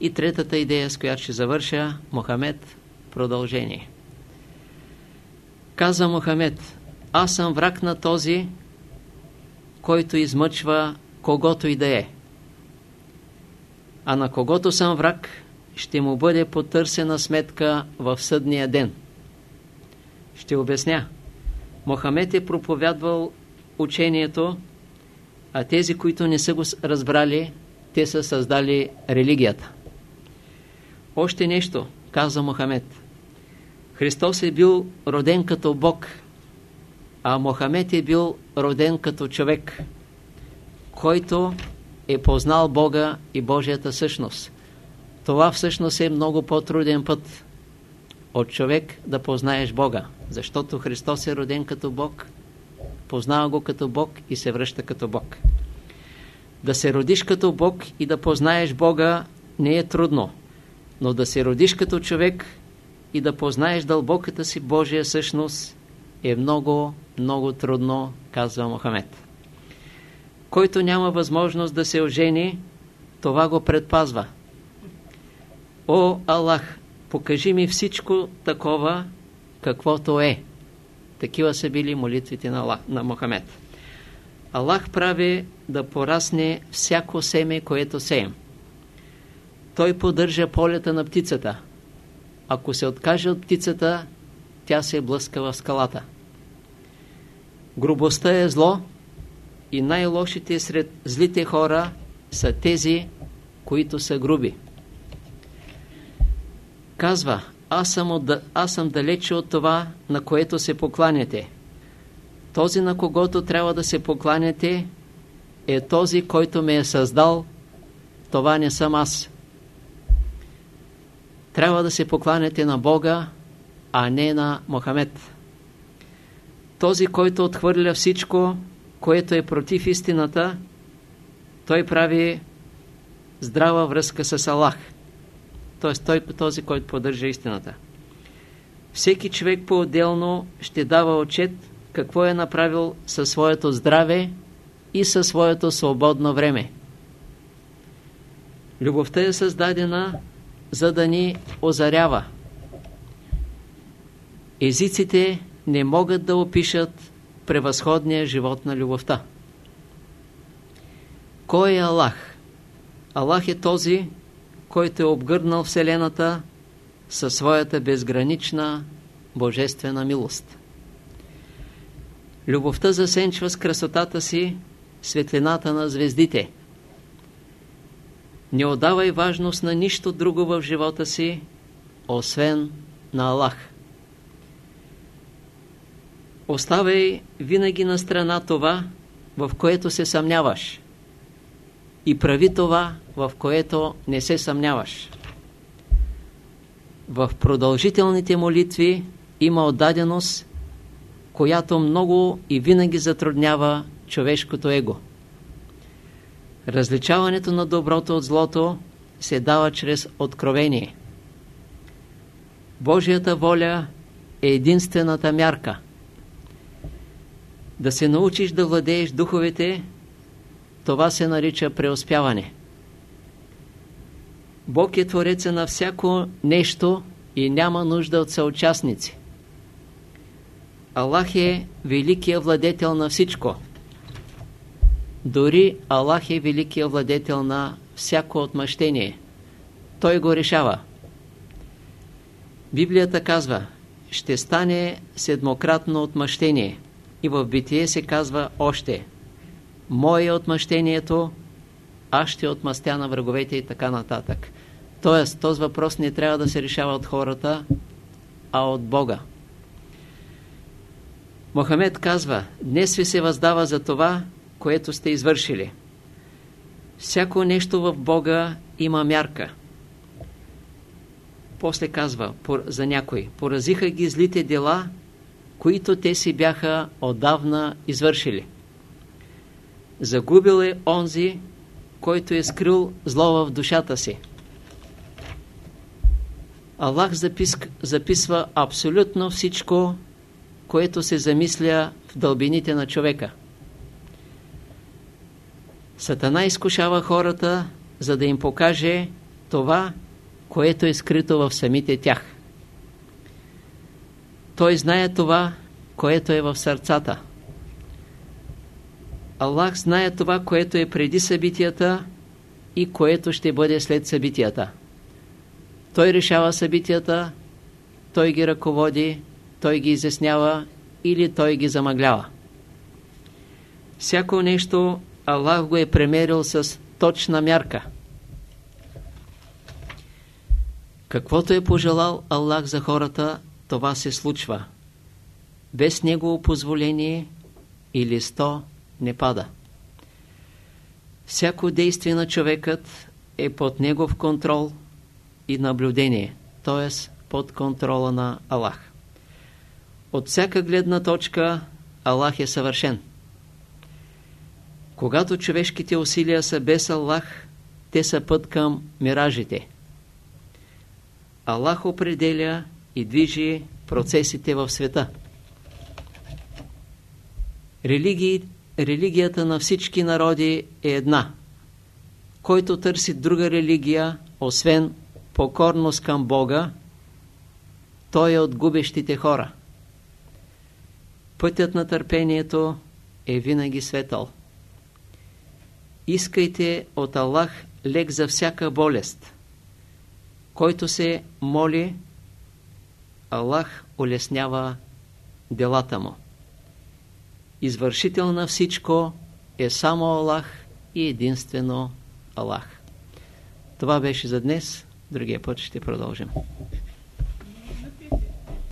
И третата идея, с която ще завърша, Мохамед, продължение. Каза Мохамед, аз съм враг на този, който измъчва когото и да е. А на когото съм враг, ще му бъде потърсена сметка в съдния ден. Ще обясня. Мохамед е проповядвал учението, а тези, които не са го разбрали, те са създали религията. Още нещо, каза Мохамед. Христос е бил роден като Бог, а Мохамед е бил роден като човек, който е познал Бога и Божията същност. Това всъщност е много по-труден път от човек да познаеш Бога, защото Христос е роден като Бог, познава го като Бог и се връща като Бог. Да се родиш като Бог и да познаеш Бога не е трудно, но да се родиш като човек и да познаеш дълбоката си Божия същност е много, много трудно, казва Мохамед. Който няма възможност да се ожени, това го предпазва. О, Аллах, покажи ми всичко такова, каквото е. Такива са били молитвите на, Аллах, на Мохамед. Аллах прави да порасне всяко семе, което сеем. Той поддържа полета на птицата. Ако се откаже от птицата, тя се блъска в скалата. Грубостта е зло и най-лошите сред злите хора са тези, които са груби. Казва, аз съм, от, аз съм далече от това, на което се покланяте. Този, на когото трябва да се покланяте, е този, който ме е създал. Това не съм аз. Трябва да се покланяте на Бога, а не на Мохамед. Този, който отхвърля всичко, което е против истината, той прави здрава връзка с Аллах. Т.е. той този, който поддържа истината. Всеки човек по-отделно ще дава отчет какво е направил със своето здраве и със своето свободно време. Любовта е създадена за да ни озарява. Езиците не могат да опишат превъзходния живот на любовта. Кой е Аллах? Аллах е този, който е обгърнал Вселената със своята безгранична божествена милост. Любовта засенчва с красотата си светлината на звездите. Не отдавай важност на нищо друго в живота си, освен на Аллах. Оставяй винаги на страна това, в което се съмняваш и прави това, в което не се съмняваш. В продължителните молитви има отдаденост, която много и винаги затруднява човешкото его. Различаването на доброто от злото се дава чрез откровение. Божията воля е единствената мярка. Да се научиш да владееш духовете, това се нарича преуспяване. Бог е твореца на всяко нещо и няма нужда от съучастници. Аллах е великият владетел на всичко. Дори Аллах е великият владетел на всяко отмъщение. Той го решава. Библията казва, ще стане седмократно отмъщение. И в битие се казва още, Мое е отмъщението, аз ще отмъстя на враговете и така нататък. Тоест, този въпрос не трябва да се решава от хората, а от Бога. Мохамед казва, днес ви се въздава за това, което сте извършили. Всяко нещо в Бога има мярка. После казва за някой, поразиха ги злите дела, които те си бяха отдавна извършили. Загубил е онзи, който е скрил зло в душата си. Аллах запис, записва абсолютно всичко, което се замисля в дълбините на човека. Сатана изкушава хората, за да им покаже това, което е скрито в самите тях. Той знае това, което е в сърцата. Аллах знае това, което е преди събитията и което ще бъде след събитията. Той решава събитията, той ги ръководи, той ги изяснява или той ги замъглява. Всяко нещо Аллах го е премерил с точна мярка. Каквото е пожелал Аллах за хората, това се случва. Без Негово позволение или сто не пада. Всяко действие на човекът е под Негов контрол и наблюдение, т.е. под контрола на Аллах. От всяка гледна точка Аллах е съвършен. Когато човешките усилия са без Аллах, те са път към миражите. Аллах определя и движи процесите в света. Религии, религията на всички народи е една. Който търси друга религия, освен покорност към Бога, той е от губещите хора. Пътят на търпението е винаги светъл. Искайте от Аллах лек за всяка болест. Който се моли, Аллах улеснява делата му. Извършител на всичко е само Аллах и единствено Аллах. Това беше за днес. Другия път ще продължим.